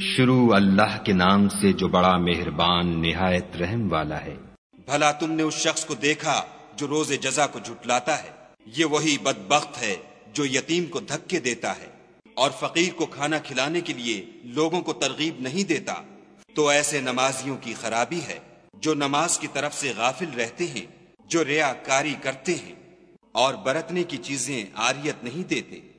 شروع اللہ کے نام سے جو بڑا مہربان نہایت رحم والا ہے۔ بھلا تم نے اس شخص کو دیکھا جو روز جزا کو جھٹلاتا ہے۔ یہ وہی بدبخت ہے جو یتیم کو دھکے دیتا ہے۔ اور فقیر کو کھانا کھلانے کے لیے لوگوں کو ترغیب نہیں دیتا۔ تو ایسے نمازیوں کی خرابی ہے جو نماز کی طرف سے غافل رہتے ہیں، جو ریا کاری کرتے ہیں اور برتنے کی چیزیں آریت نہیں دیتے۔